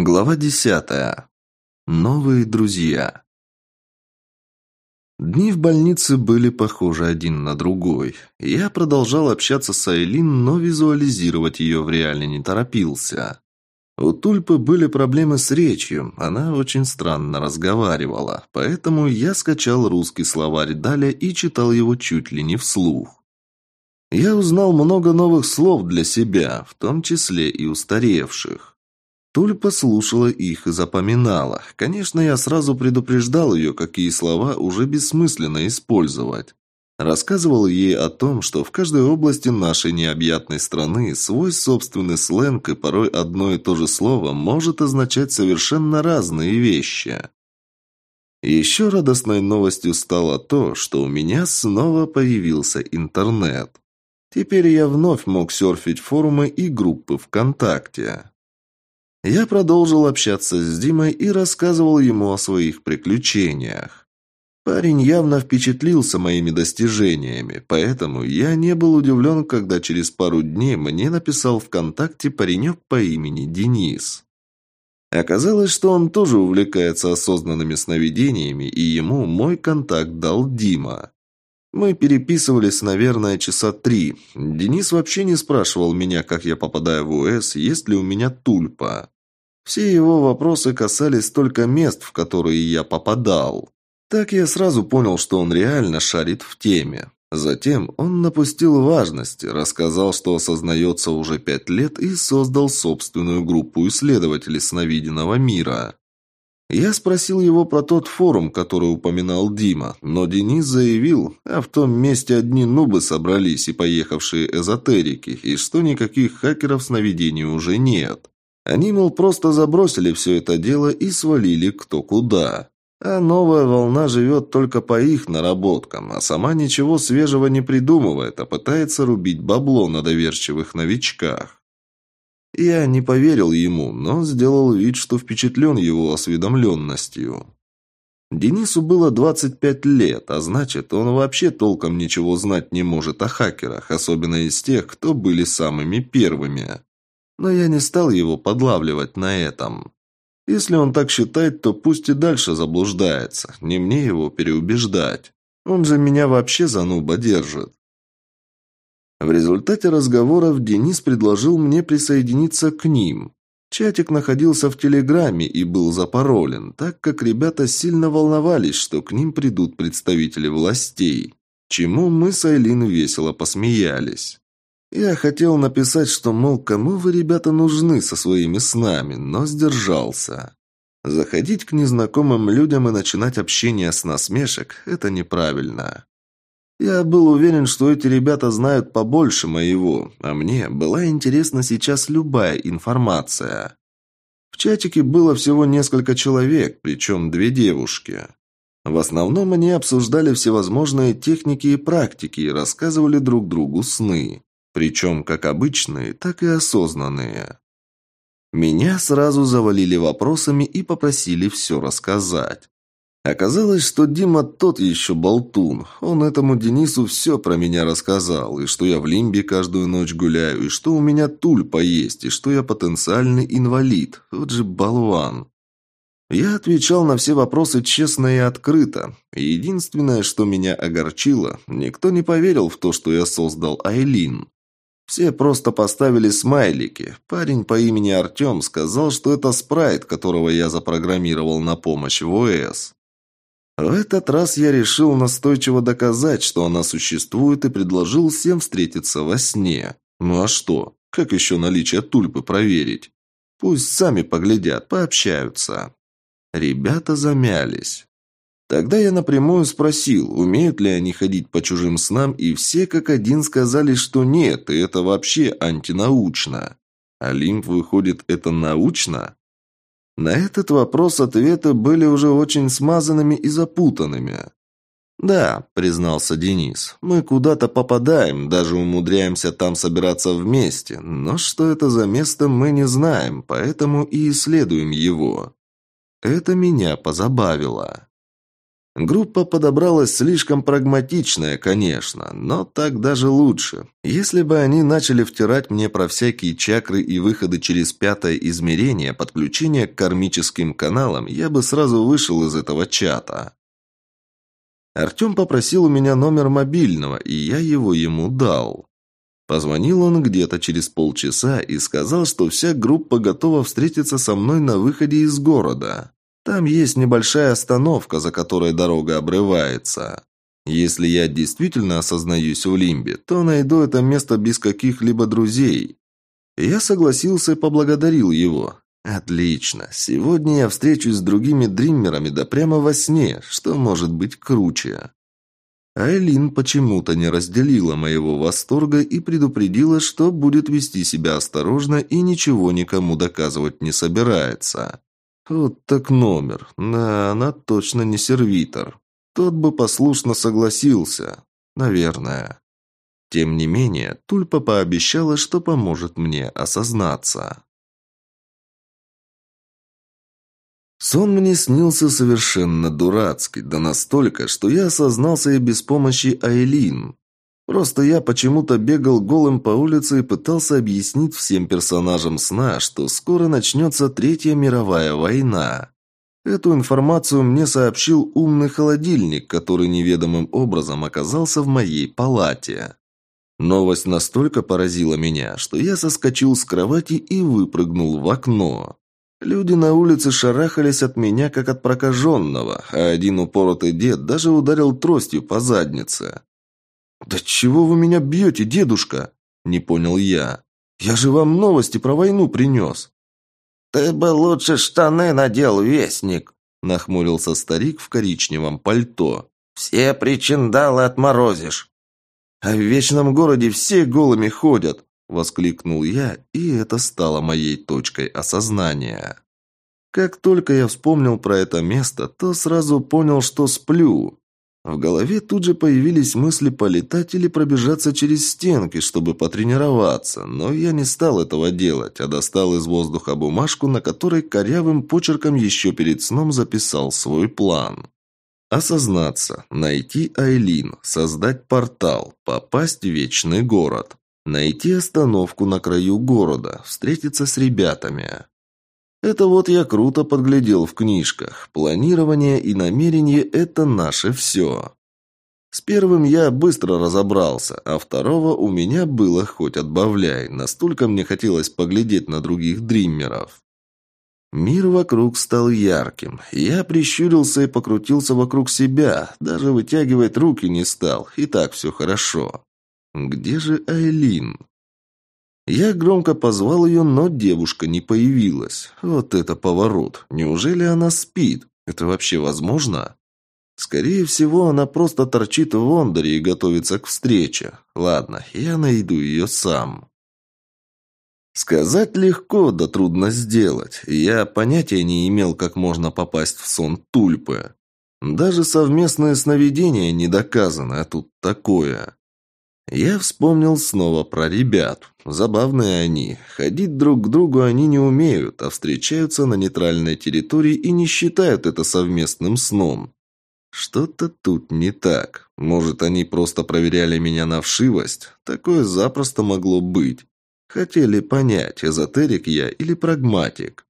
Глава десятая. Новые друзья. Дни в больнице были похожи один на другой. Я продолжал общаться с Айлин, но визуализировать ее в реале не торопился. У Тульпы были проблемы с речью, она очень странно разговаривала, поэтому я скачал русский словарь Даля и читал его чуть ли не вслух. Я узнал много новых слов для себя, в том числе и устаревших. Тульпа слушала их и запоминала. Конечно, я сразу предупреждал ее, какие слова уже бессмысленно использовать. Рассказывал ей о том, что в каждой области нашей необъятной страны свой собственный сленг и порой одно и то же слово может означать совершенно разные вещи. Еще радостной новостью стало то, что у меня снова появился интернет. Теперь я вновь мог серфить форумы и группы ВКонтакте. Я продолжил общаться с Димой и рассказывал ему о своих приключениях. Парень явно впечатлился моими достижениями, поэтому я не был удивлен, когда через пару дней мне написал ВКонтакте паренек по имени Денис. Оказалось, что он тоже увлекается осознанными сновидениями, и ему мой контакт дал Дима. Мы переписывались, наверное, часа три. Денис вообще не спрашивал меня, как я попадаю в УС, есть ли у меня тульпа. Все его вопросы касались только мест, в которые я попадал. Так я сразу понял, что он реально шарит в теме. Затем он напустил важности, рассказал, что осознается уже пять лет и создал собственную группу исследователей сновиденного мира. Я спросил его про тот форум, который упоминал Дима, но Денис заявил, а в том месте одни нубы собрались и поехавшие эзотерики, и что никаких хакеров сновидений уже нет. Они, мол, просто забросили все это дело и свалили кто куда. А новая волна живет только по их наработкам, а сама ничего свежего не придумывает, а пытается рубить бабло на доверчивых новичках. Я не поверил ему, но сделал вид, что впечатлен его осведомленностью. Денису было 25 лет, а значит, он вообще толком ничего знать не может о хакерах, особенно из тех, кто были самыми первыми. Но я не стал его подлавливать на этом. Если он так считает, то пусть и дальше заблуждается, не мне его переубеждать. Он же меня вообще за нуба держит. В результате разговоров Денис предложил мне присоединиться к ним. Чатик находился в Телеграме и был запаролен, так как ребята сильно волновались, что к ним придут представители властей. Чему мы с Айлин весело посмеялись. Я хотел написать, что, мол, кому вы, ребята, нужны со своими снами, но сдержался. Заходить к незнакомым людям и начинать общение с насмешек – это неправильно. Я был уверен, что эти ребята знают побольше моего, а мне была интересна сейчас любая информация. В чатике было всего несколько человек, причем две девушки. В основном они обсуждали всевозможные техники и практики и рассказывали друг другу сны, причем как обычные, так и осознанные. Меня сразу завалили вопросами и попросили все рассказать. Оказалось, что Дима тот еще болтун. Он этому Денису все про меня рассказал, и что я в Лимбе каждую ночь гуляю, и что у меня тульпа есть, и что я потенциальный инвалид. Вот же болван. Я отвечал на все вопросы честно и открыто. Единственное, что меня огорчило, никто не поверил в то, что я создал Айлин. Все просто поставили смайлики. Парень по имени Артем сказал, что это спрайт, которого я запрограммировал на помощь в ОС. В этот раз я решил настойчиво доказать, что она существует, и предложил всем встретиться во сне. Ну а что? Как еще наличие тульпы проверить? Пусть сами поглядят, пообщаются. Ребята замялись. Тогда я напрямую спросил, умеют ли они ходить по чужим снам, и все как один сказали, что нет, и это вообще антинаучно. Олимп, выходит, это научно? На этот вопрос ответы были уже очень смазанными и запутанными. «Да», – признался Денис, – «мы куда-то попадаем, даже умудряемся там собираться вместе, но что это за место, мы не знаем, поэтому и исследуем его». Это меня позабавило. Группа подобралась слишком прагматичная, конечно, но так даже лучше. Если бы они начали втирать мне про всякие чакры и выходы через пятое измерение, подключение к кармическим каналам, я бы сразу вышел из этого чата. Артем попросил у меня номер мобильного, и я его ему дал. Позвонил он где-то через полчаса и сказал, что вся группа готова встретиться со мной на выходе из города. Там есть небольшая остановка, за которой дорога обрывается. Если я действительно осознаюсь в Лимбе, то найду это место без каких-либо друзей. Я согласился и поблагодарил его. Отлично. Сегодня я встречусь с другими дриммерами, да прямо во сне, что может быть круче. Айлин почему-то не разделила моего восторга и предупредила, что будет вести себя осторожно и ничего никому доказывать не собирается. Вот так номер. Да, она точно не сервитор. Тот бы послушно согласился. Наверное. Тем не менее, Тульпа пообещала, что поможет мне осознаться. Сон мне снился совершенно дурацкий, да настолько, что я осознался и без помощи Айлин. Просто я почему-то бегал голым по улице и пытался объяснить всем персонажам сна, что скоро начнется Третья мировая война. Эту информацию мне сообщил умный холодильник, который неведомым образом оказался в моей палате. Новость настолько поразила меня, что я соскочил с кровати и выпрыгнул в окно. Люди на улице шарахались от меня, как от прокаженного, а один упоротый дед даже ударил тростью по заднице. «Да чего вы меня бьете, дедушка?» – не понял я. «Я же вам новости про войну принес». «Ты бы лучше штаны надел, вестник», – нахмурился старик в коричневом пальто. «Все причиндалы отморозишь». «А в вечном городе все голыми ходят», – воскликнул я, и это стало моей точкой осознания. Как только я вспомнил про это место, то сразу понял, что сплю. В голове тут же появились мысли полетать или пробежаться через стенки, чтобы потренироваться, но я не стал этого делать, а достал из воздуха бумажку, на которой корявым почерком еще перед сном записал свой план. Осознаться, найти Айлин, создать портал, попасть в Вечный город, найти остановку на краю города, встретиться с ребятами. Это вот я круто подглядел в книжках. Планирование и намерение – это наше все. С первым я быстро разобрался, а второго у меня было хоть отбавляй. Настолько мне хотелось поглядеть на других дриммеров. Мир вокруг стал ярким. Я прищурился и покрутился вокруг себя. Даже вытягивать руки не стал. И так все хорошо. Где же Айлин? Я громко позвал ее, но девушка не появилась. Вот это поворот. Неужели она спит? Это вообще возможно? Скорее всего, она просто торчит в Вондоре и готовится к встрече. Ладно, я найду ее сам. Сказать легко, да трудно сделать. Я понятия не имел, как можно попасть в сон тульпы. Даже совместное сновидение не доказано, а тут такое. Я вспомнил снова про ребят. Забавные они. Ходить друг к другу они не умеют, а встречаются на нейтральной территории и не считают это совместным сном. Что-то тут не так. Может, они просто проверяли меня на вшивость? Такое запросто могло быть. Хотели понять, эзотерик я или прагматик.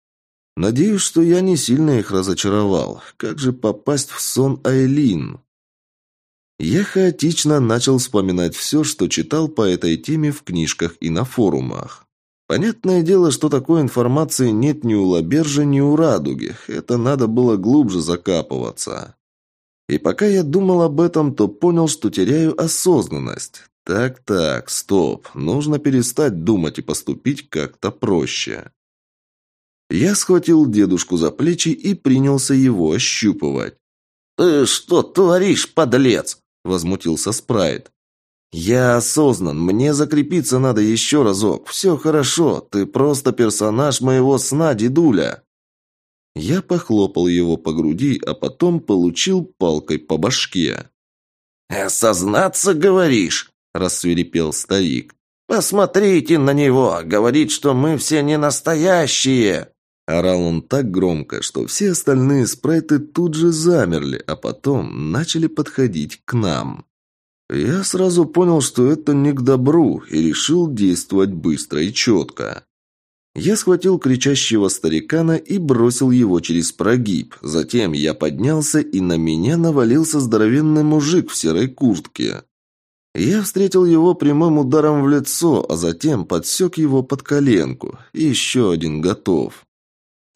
Надеюсь, что я не сильно их разочаровал. Как же попасть в сон Айлин? Я хаотично начал вспоминать все, что читал по этой теме в книжках и на форумах. Понятное дело, что такой информации нет ни у Лабержа, ни у Радуги. Это надо было глубже закапываться. И пока я думал об этом, то понял, что теряю осознанность. Так-так, стоп. Нужно перестать думать и поступить как-то проще. Я схватил дедушку за плечи и принялся его ощупывать. «Ты что творишь, подлец?» Возмутился Спрайт. «Я осознан, мне закрепиться надо еще разок. Все хорошо, ты просто персонаж моего сна, дедуля». Я похлопал его по груди, а потом получил палкой по башке. «Осознаться, говоришь?» – рассверепел старик. «Посмотрите на него, говорит, что мы все не настоящие. Орал он так громко, что все остальные спрайты тут же замерли, а потом начали подходить к нам. Я сразу понял, что это не к добру, и решил действовать быстро и четко. Я схватил кричащего старикана и бросил его через прогиб. Затем я поднялся, и на меня навалился здоровенный мужик в серой куртке. Я встретил его прямым ударом в лицо, а затем подсек его под коленку. Еще один готов.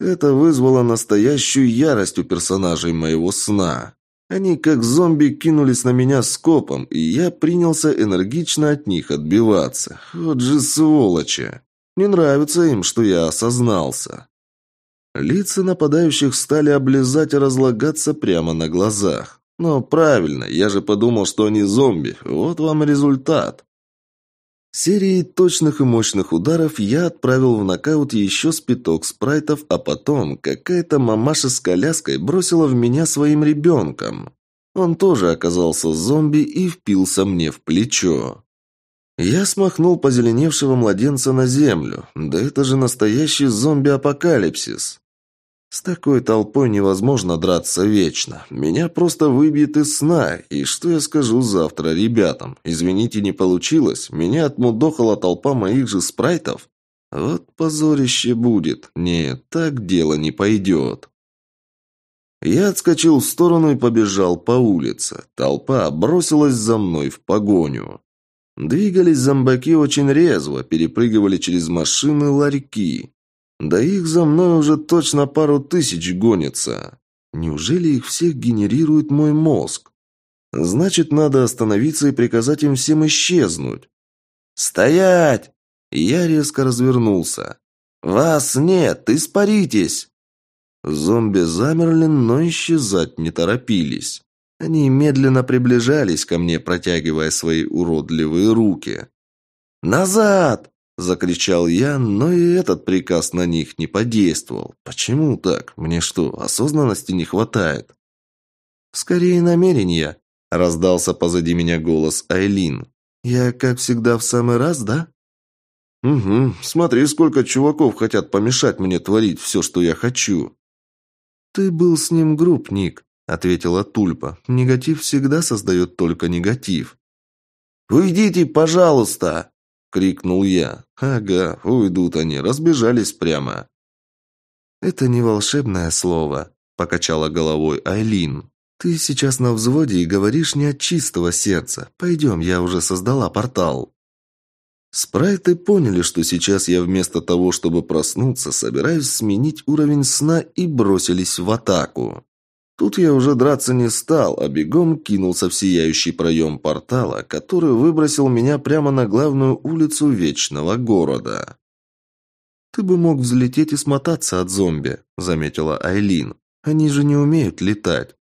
Это вызвало настоящую ярость у персонажей моего сна. Они как зомби кинулись на меня скопом, и я принялся энергично от них отбиваться. Вот же сволочи! Не нравится им, что я осознался. Лица нападающих стали облизать и разлагаться прямо на глазах. Но правильно, я же подумал, что они зомби. Вот вам результат. Серией точных и мощных ударов я отправил в нокаут еще спиток спрайтов, а потом какая-то мамаша с коляской бросила в меня своим ребенком. Он тоже оказался зомби и впился мне в плечо. Я смахнул позеленевшего младенца на землю. Да это же настоящий зомби-апокалипсис. С такой толпой невозможно драться вечно. Меня просто выбьет из сна. И что я скажу завтра ребятам? Извините, не получилось. Меня отмудохала толпа моих же спрайтов. Вот позорище будет. Нет, так дело не пойдет. Я отскочил в сторону и побежал по улице. Толпа бросилась за мной в погоню. Двигались зомбаки очень резво, перепрыгивали через машины ларьки. Да их за мной уже точно пару тысяч гонится. Неужели их всех генерирует мой мозг? Значит, надо остановиться и приказать им всем исчезнуть. «Стоять!» Я резко развернулся. «Вас нет, испаритесь!» Зомби замерли, но исчезать не торопились. Они медленно приближались ко мне, протягивая свои уродливые руки. «Назад!» – закричал я, но и этот приказ на них не подействовал. «Почему так? Мне что, осознанности не хватает?» «Скорее намерения», – раздался позади меня голос Айлин. «Я, как всегда, в самый раз, да?» «Угу. Смотри, сколько чуваков хотят помешать мне творить все, что я хочу». «Ты был с ним груб, Ник», – ответила Тульпа. «Негатив всегда создает только негатив». «Уйдите, пожалуйста!» – крикнул я. «Ага, уйдут они, разбежались прямо». «Это не волшебное слово», – покачала головой Айлин. «Ты сейчас на взводе и говоришь не от чистого сердца. Пойдем, я уже создала портал». Спрайты поняли, что сейчас я вместо того, чтобы проснуться, собираюсь сменить уровень сна и бросились в атаку. Тут я уже драться не стал, а бегом кинулся в сияющий проем портала, который выбросил меня прямо на главную улицу Вечного Города. «Ты бы мог взлететь и смотаться от зомби», — заметила Айлин. «Они же не умеют летать».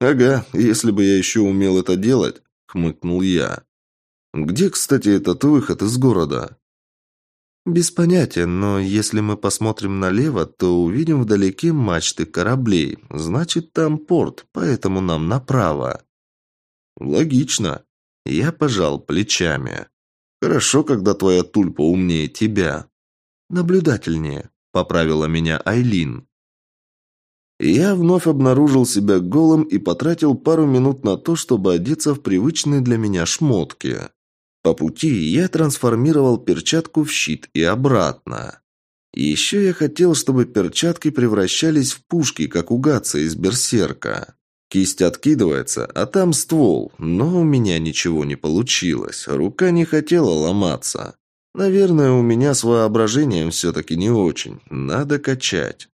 «Ага, если бы я еще умел это делать», — хмыкнул я. «Где, кстати, этот выход из города?» «Без понятия, но если мы посмотрим налево, то увидим вдалеке мачты кораблей. Значит, там порт, поэтому нам направо». «Логично». Я пожал плечами. «Хорошо, когда твоя тульпа умнее тебя». «Наблюдательнее», — поправила меня Айлин. Я вновь обнаружил себя голым и потратил пару минут на то, чтобы одеться в привычные для меня шмотки. По пути я трансформировал перчатку в щит и обратно. Еще я хотел, чтобы перчатки превращались в пушки, как у Гатца из Берсерка. Кисть откидывается, а там ствол, но у меня ничего не получилось. Рука не хотела ломаться. Наверное, у меня с воображением все-таки не очень. Надо качать.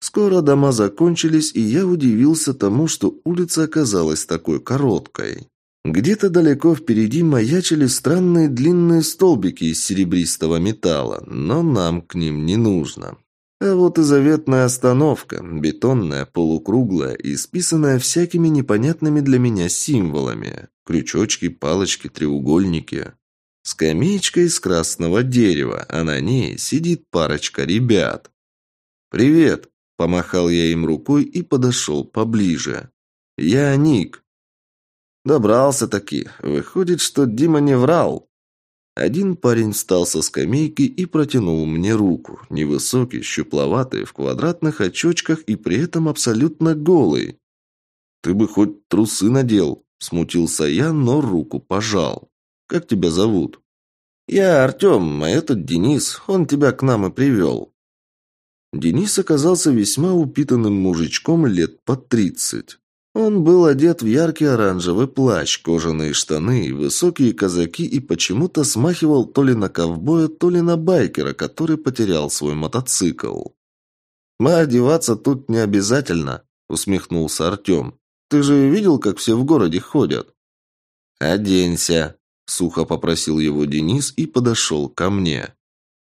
Скоро дома закончились, и я удивился тому, что улица оказалась такой короткой. Где-то далеко впереди маячили странные длинные столбики из серебристого металла, но нам к ним не нужно. А вот и заветная остановка, бетонная, полукруглая и списанная всякими непонятными для меня символами. Крючочки, палочки, треугольники. Скамеечка из красного дерева, а на ней сидит парочка ребят. «Привет!» – помахал я им рукой и подошел поближе. «Я Ник, Добрался таки. Выходит, что Дима не врал. Один парень встал со скамейки и протянул мне руку. Невысокий, щупловатый, в квадратных очочках и при этом абсолютно голый. «Ты бы хоть трусы надел», – смутился я, но руку пожал. «Как тебя зовут?» «Я Артем, а этот Денис. Он тебя к нам и привел». Денис оказался весьма упитанным мужичком лет по тридцать. Он был одет в яркий оранжевый плащ, кожаные штаны, высокие казаки и почему-то смахивал то ли на ковбоя, то ли на байкера, который потерял свой мотоцикл. «Мы одеваться тут не обязательно», — усмехнулся Артем. «Ты же видел, как все в городе ходят?» «Оденься», — сухо попросил его Денис и подошел ко мне.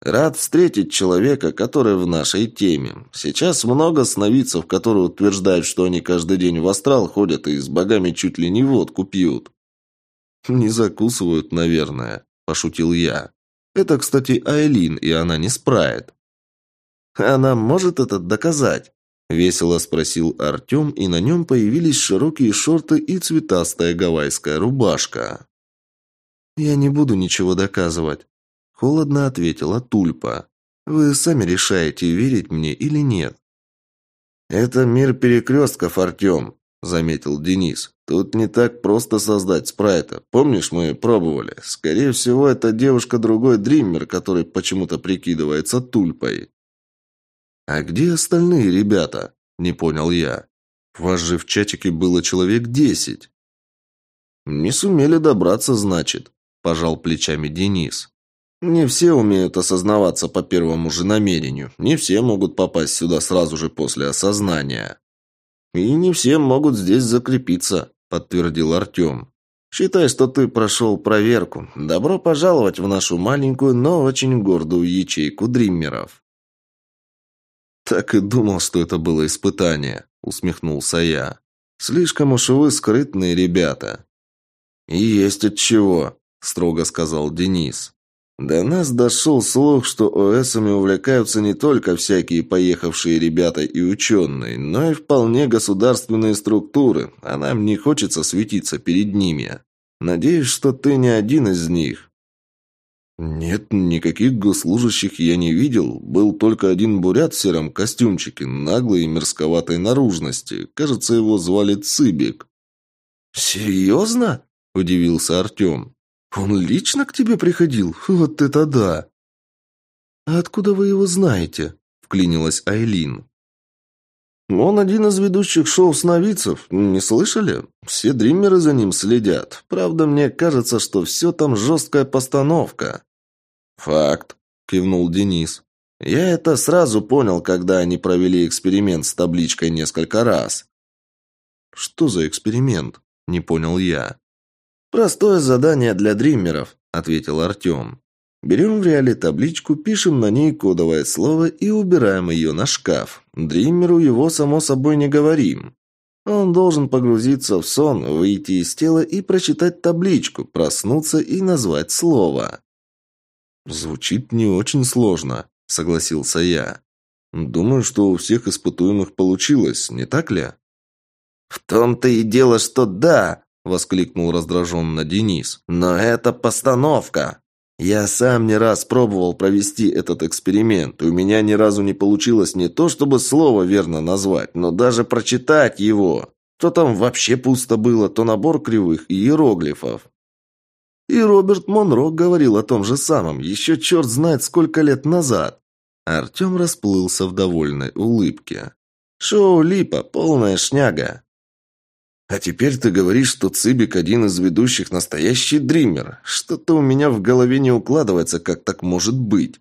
Рад встретить человека, который в нашей теме. Сейчас много сновидцев, которые утверждают, что они каждый день в астрал ходят и с богами чуть ли не водку пьют. «Не закусывают, наверное», – пошутил я. «Это, кстати, Айлин, и она не спрайт». «Она может это доказать?» – весело спросил Артем, и на нем появились широкие шорты и цветастая гавайская рубашка. «Я не буду ничего доказывать», Холодно ответила Тульпа. «Вы сами решаете, верить мне или нет». «Это мир перекрестков, Артем», — заметил Денис. «Тут не так просто создать спрайта. Помнишь, мы пробовали? Скорее всего, это девушка другой Дриммер, который почему-то прикидывается Тульпой». «А где остальные ребята?» – не понял я. «Вас же в чатике было человек десять». «Не сумели добраться, значит», – пожал плечами Денис. Не все умеют осознаваться по первому же намерению. Не все могут попасть сюда сразу же после осознания. И не все могут здесь закрепиться, подтвердил Артем. Считай, что ты прошел проверку. Добро пожаловать в нашу маленькую, но очень гордую ячейку дриммеров. Так и думал, что это было испытание, усмехнулся я. Слишком уж вы скрытные ребята. И есть от чего, строго сказал Денис. До нас дошел слух, что ОСами увлекаются не только всякие поехавшие ребята и ученые, но и вполне государственные структуры, а нам не хочется светиться перед ними. Надеюсь, что ты не один из них. Нет, никаких госслужащих я не видел. Был только один бурят в сером костюмчике, наглой и мерзковатой наружности. Кажется, его звали Цыбик. «Серьезно?» – удивился Артем. «Он лично к тебе приходил? Вот это да!» «А откуда вы его знаете?» – вклинилась Айлин. «Он один из ведущих шоу сновидцев. Не слышали? Все дриммеры за ним следят. Правда, мне кажется, что все там жесткая постановка». «Факт», – кивнул Денис. «Я это сразу понял, когда они провели эксперимент с табличкой несколько раз». «Что за эксперимент?» – не понял я. «Простое задание для дриммеров», – ответил Артем. «Берем в реале табличку, пишем на ней кодовое слово и убираем ее на шкаф. Дриммеру его, само собой, не говорим. Он должен погрузиться в сон, выйти из тела и прочитать табличку, проснуться и назвать слово». «Звучит не очень сложно», – согласился я. «Думаю, что у всех испытуемых получилось, не так ли?» «В том-то и дело, что да!» – воскликнул раздраженно Денис. «Но это постановка!» «Я сам не раз пробовал провести этот эксперимент, и у меня ни разу не получилось не то, чтобы слово верно назвать, но даже прочитать его. То там вообще пусто было, то набор кривых иероглифов. И Роберт Монро говорил о том же самом, еще черт знает сколько лет назад. Артем расплылся в довольной улыбке. «Шоу Липа, полная шняга. А теперь ты говоришь, что Цыбик один из ведущих настоящий дример. Что-то у меня в голове не укладывается, как так может быть.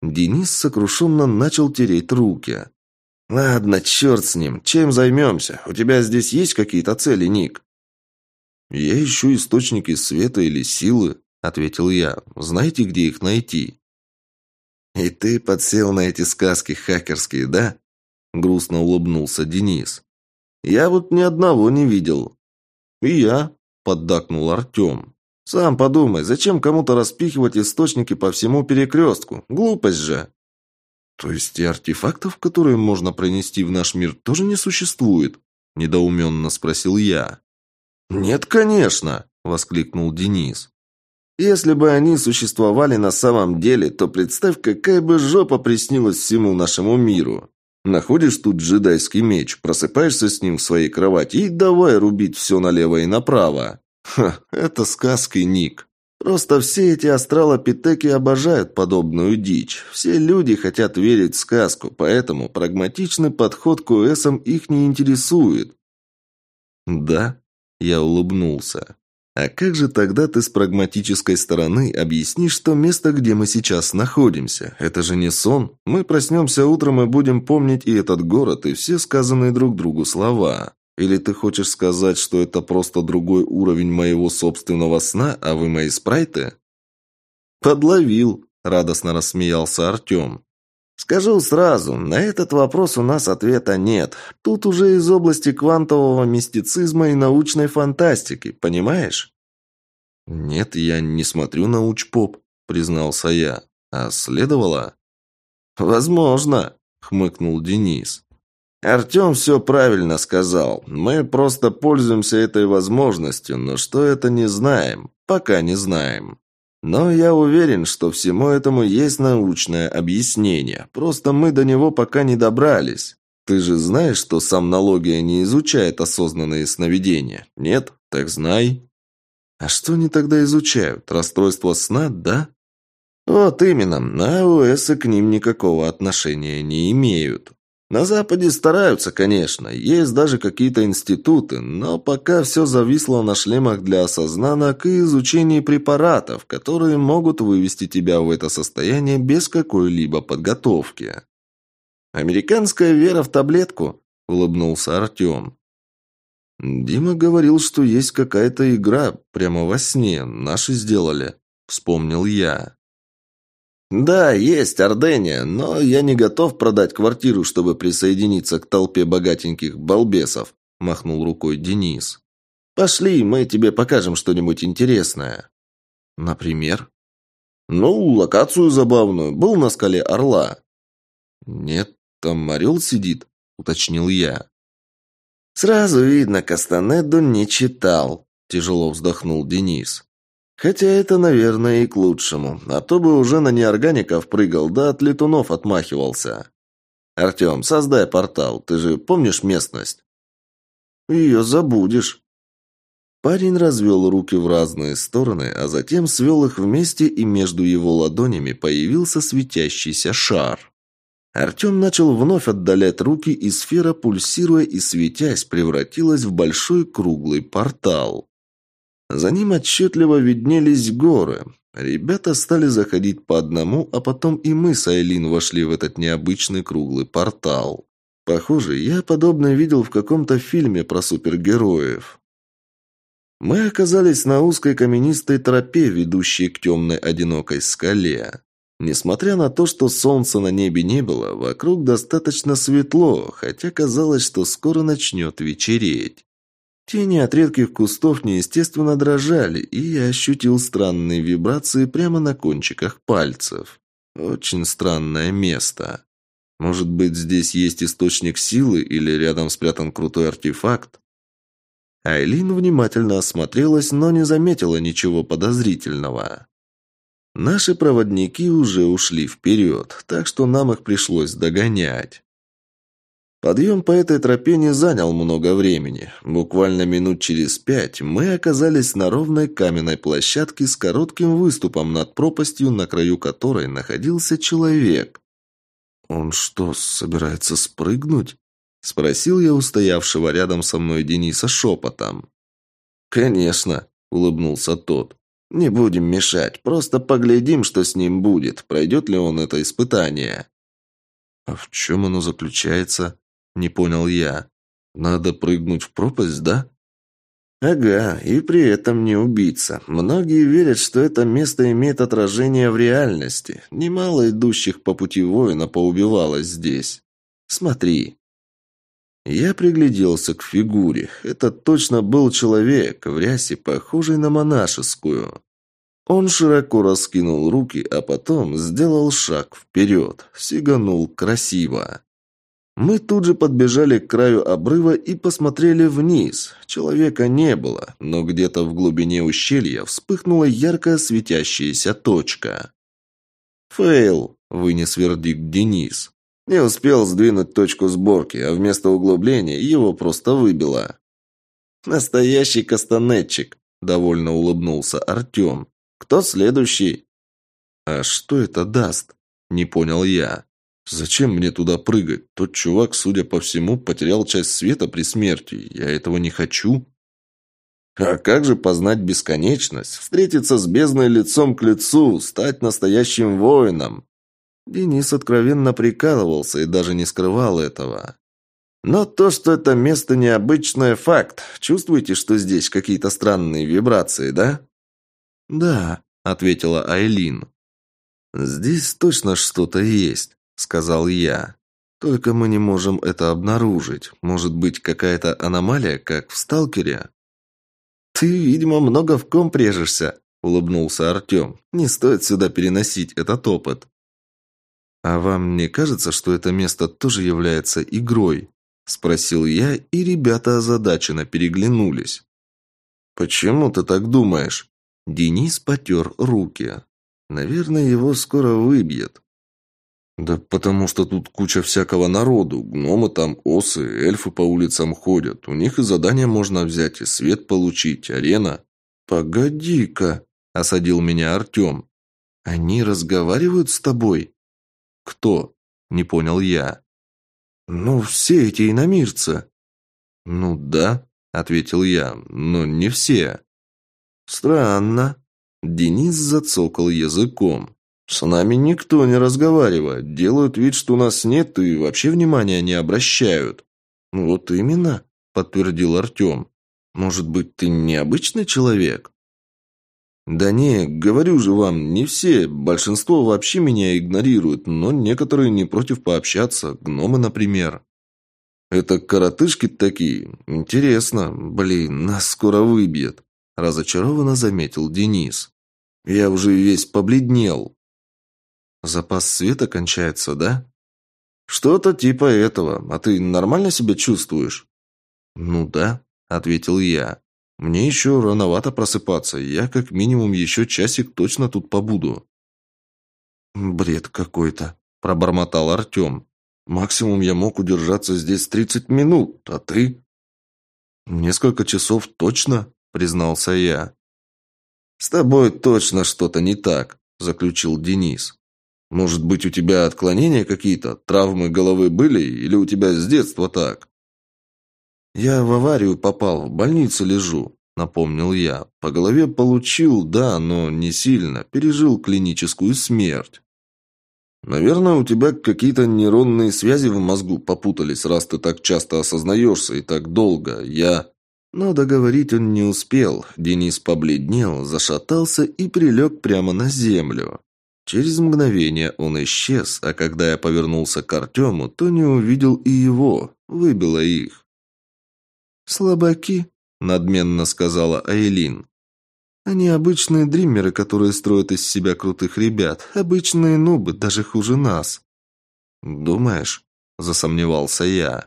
Денис сокрушенно начал тереть руки. «Ладно, черт с ним. Чем займемся? У тебя здесь есть какие-то цели, Ник?» «Я ищу источники света или силы», — ответил я. «Знаете, где их найти?» «И ты подсел на эти сказки хакерские, да?» Грустно улыбнулся Денис. Я вот ни одного не видел». «И я», — поддакнул Артем. «Сам подумай, зачем кому-то распихивать источники по всему перекрестку? Глупость же!» «То есть и артефактов, которые можно пронести в наш мир, тоже не существует?» – недоуменно спросил я. «Нет, конечно!» – воскликнул Денис. Если бы они существовали на самом деле, то представь, какая бы жопа приснилась всему нашему миру. Находишь тут джедайский меч, просыпаешься с ним в своей кровати и давай рубить все налево и направо. Ха, это сказки, Ник. Просто все эти астралопитеки обожают подобную дичь. Все люди хотят верить в сказку, поэтому прагматичный подход к ОСам их не интересует. Да, я улыбнулся. А как же тогда ты с прагматической стороны объяснишь то место, где мы сейчас находимся? Это же не сон. Мы проснемся утром и будем помнить и этот город, и все сказанные друг другу слова. Или ты хочешь сказать, что это просто другой уровень моего собственного сна, а вы мои спрайты? Подловил, радостно рассмеялся Артем. Скажу сразу, на этот вопрос у нас ответа нет. Тут уже из области квантового мистицизма и научной фантастики, понимаешь? Нет, я не смотрю научпоп, признался я. А следовало? Возможно, хмыкнул Денис. Артем все правильно сказал. Мы просто пользуемся этой возможностью, но что это не знаем. Пока не знаем. Но я уверен, что всему этому есть научное объяснение. Просто мы до него пока не добрались. Ты же знаешь, что сомнология не изучает осознанные сновидения? Нет? Так знай. А что они тогда изучают? Расстройство сна, да? Вот именно. А ОСы к ним никакого отношения не имеют. На Западе стараются, конечно, есть даже какие-то институты, но пока все зависло на шлемах для осознанок и изучении препаратов, которые могут вывести тебя в это состояние без какой-либо подготовки. «Американская вера в таблетку», – улыбнулся Артем. «Дима говорил, что есть какая-то игра прямо во сне, наши сделали», – вспомнил я. «Да, есть Ордения, но я не готов продать квартиру, чтобы присоединиться к толпе богатеньких балбесов», – махнул рукой Денис. «Пошли, мы тебе покажем что-нибудь интересное». «Например?» «Ну, локацию забавную. Был на скале Орла». «Нет, там орел сидит», – уточнил я. «Сразу видно, Кастанеду не читал», – тяжело вздохнул Денис. Хотя это, наверное, и к лучшему. А то бы уже на неоргаников прыгал, да от летунов отмахивался. «Артем, создай портал. Ты же помнишь местность?» «Ее забудешь». Парень развел руки в разные стороны, а затем свел их вместе, и между его ладонями появился светящийся шар. Артем начал вновь отдалять руки, и сфера, пульсируя и светясь, превратилась в большой круглый портал. За ним отчетливо виднелись горы. Ребята стали заходить по одному, а потом и мы с Айлин вошли в этот необычный круглый портал. Похоже, я подобное видел в каком-то фильме про супергероев. Мы оказались на узкой каменистой тропе, ведущей к темной одинокой скале. Несмотря на то, что солнца на небе не было, вокруг достаточно светло, хотя казалось, что скоро начнет вечереть. Тени от редких кустов неестественно дрожали, и я ощутил странные вибрации прямо на кончиках пальцев. Очень странное место. Может быть, здесь есть источник силы или рядом спрятан крутой артефакт? Айлин внимательно осмотрелась, но не заметила ничего подозрительного. Наши проводники уже ушли вперед, так что нам их пришлось догонять. Подъем по этой тропе не занял много времени. Буквально минут через пять мы оказались на ровной каменной площадке с коротким выступом над пропастью, на краю которой находился человек. «Он что, собирается спрыгнуть?» – спросил я устоявшего рядом со мной Дениса шепотом. «Конечно», – улыбнулся тот. «Не будем мешать, просто поглядим, что с ним будет, пройдет ли он это испытание». «А в чем оно заключается?» Не понял я. Надо прыгнуть в пропасть, да? Ага, и при этом не убиться. Многие верят, что это место имеет отражение в реальности. Немало идущих по пути воина поубивалось здесь. Смотри. Я пригляделся к фигуре. Это точно был человек в рясе, похожий на монашескую. Он широко раскинул руки, а потом сделал шаг вперед, сиганул красиво. Мы тут же подбежали к краю обрыва и посмотрели вниз. Человека не было, но где-то в глубине ущелья вспыхнула яркая светящаяся точка. «Фейл», — вынес вердикт Денис. Не успел сдвинуть точку сборки, а вместо углубления его просто выбило. «Настоящий кастанетчик», — довольно улыбнулся Артем. «Кто следующий?» «А что это даст?» — не понял я. Зачем мне туда прыгать? Тот чувак, судя по всему, потерял часть света при смерти. Я этого не хочу. А как же познать бесконечность? Встретиться с бездной лицом к лицу, стать настоящим воином? Денис откровенно прикалывался и даже не скрывал этого. Но то, что это место необычное, факт. Чувствуете, что здесь какие-то странные вибрации, да? Да, ответила Айлин. Здесь точно что-то есть сказал я. Только мы не можем это обнаружить. Может быть, какая-то аномалия, как в сталкере? Ты, видимо, много в ком прежешься, улыбнулся Артем. Не стоит сюда переносить этот опыт. А вам не кажется, что это место тоже является игрой? спросил я, и ребята озадаченно переглянулись. Почему ты так думаешь? Денис потер руки. Наверное, его скоро выбьет. «Да потому что тут куча всякого народу. Гномы там, осы, эльфы по улицам ходят. У них и задания можно взять, и свет получить, арена». «Погоди-ка», — осадил меня Артем. «Они разговаривают с тобой?» «Кто?» — не понял я. «Ну, все эти иномирцы». «Ну да», — ответил я, — «но не все». «Странно». Денис зацокал языком. «С нами никто не разговаривает. Делают вид, что нас нет и вообще внимания не обращают». «Вот именно», — подтвердил Артем. «Может быть, ты необычный человек?» «Да не, говорю же вам, не все. Большинство вообще меня игнорируют, но некоторые не против пообщаться. Гномы, например». «Это коротышки такие? Интересно. Блин, нас скоро выбьет», – разочарованно заметил Денис. «Я уже весь побледнел». Запас света кончается, да? Что-то типа этого. А ты нормально себя чувствуешь? Ну да, ответил я. Мне еще рановато просыпаться. Я как минимум еще часик точно тут побуду. Бред какой-то, пробормотал Артем. Максимум я мог удержаться здесь тридцать минут, а ты? Несколько часов точно, признался я. С тобой точно что-то не так, заключил Денис. Может быть, у тебя отклонения какие-то? Травмы головы были? Или у тебя с детства так?» «Я в аварию попал, в больнице лежу», — напомнил я. «По голове получил, да, но не сильно. Пережил клиническую смерть». «Наверное, у тебя какие-то нейронные связи в мозгу попутались, раз ты так часто осознаешься и так долго. Я...» Но договорить он не успел. Денис побледнел, зашатался и прилег прямо на землю. Через мгновение он исчез, а когда я повернулся к Артему, то не увидел и его, выбило их. «Слабаки», — надменно сказала Айлин. «Они обычные дримеры, которые строят из себя крутых ребят, обычные нубы, даже хуже нас». «Думаешь?» – засомневался я.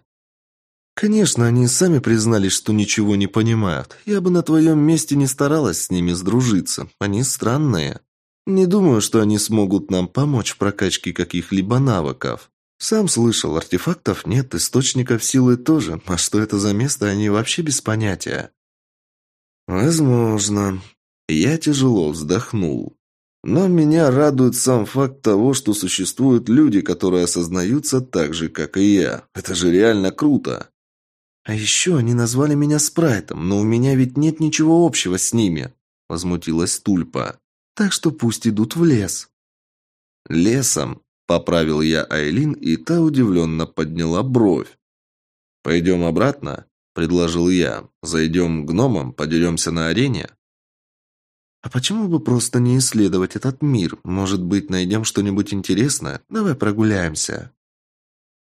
«Конечно, они сами признались, что ничего не понимают. Я бы на твоем месте не старалась с ними сдружиться. Они странные». Не думаю, что они смогут нам помочь в прокачке каких-либо навыков. Сам слышал, артефактов нет, источников силы тоже, а что это за место, они вообще без понятия. Возможно. Я тяжело вздохнул. Но меня радует сам факт того, что существуют люди, которые осознаются так же, как и я. Это же реально круто. А еще они назвали меня Спрайтом, но у меня ведь нет ничего общего с ними, возмутилась Тульпа. Так что пусть идут в лес». «Лесом», — поправил я Айлин, и та удивленно подняла бровь. «Пойдем обратно?» — предложил я. «Зайдем к гномам, подеремся на арене?» «А почему бы просто не исследовать этот мир? Может быть, найдем что-нибудь интересное? Давай прогуляемся».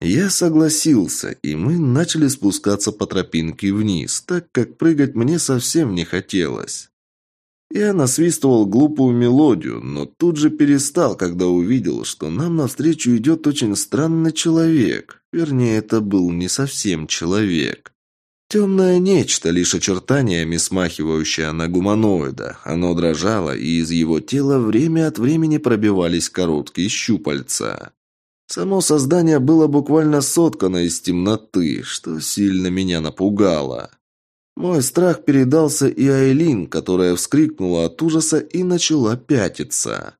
Я согласился, и мы начали спускаться по тропинке вниз, так как прыгать мне совсем не хотелось. Я насвистывал глупую мелодию, но тут же перестал, когда увидел, что нам навстречу идет очень странный человек. Вернее, это был не совсем человек. Темное нечто, лишь очертаниями смахивающее на гуманоида. Оно дрожало, и из его тела время от времени пробивались короткие щупальца. Само создание было буквально соткано из темноты, что сильно меня напугало. Мой страх передался и Айлин, которая вскрикнула от ужаса и начала пятиться.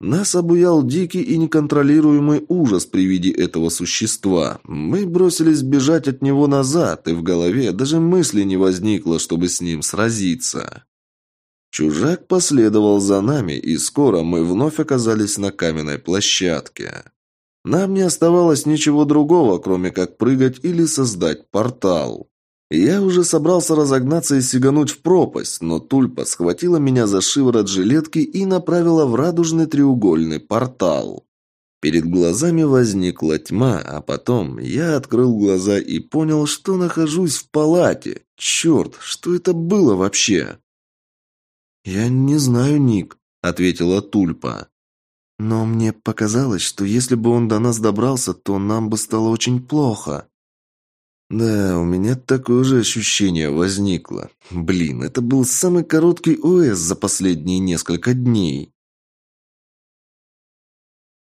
Нас обуял дикий и неконтролируемый ужас при виде этого существа. Мы бросились бежать от него назад, и в голове даже мысли не возникло, чтобы с ним сразиться. Чужак последовал за нами, и скоро мы вновь оказались на каменной площадке. Нам не оставалось ничего другого, кроме как прыгать или создать портал. Я уже собрался разогнаться и сигануть в пропасть, но Тульпа схватила меня за шиворот жилетки и направила в радужный треугольный портал. Перед глазами возникла тьма, а потом я открыл глаза и понял, что нахожусь в палате. Черт, что это было вообще? «Я не знаю, Ник», — ответила Тульпа. «Но мне показалось, что если бы он до нас добрался, то нам бы стало очень плохо». Да, у меня такое же ощущение возникло. Блин, это был самый короткий ОС за последние несколько дней.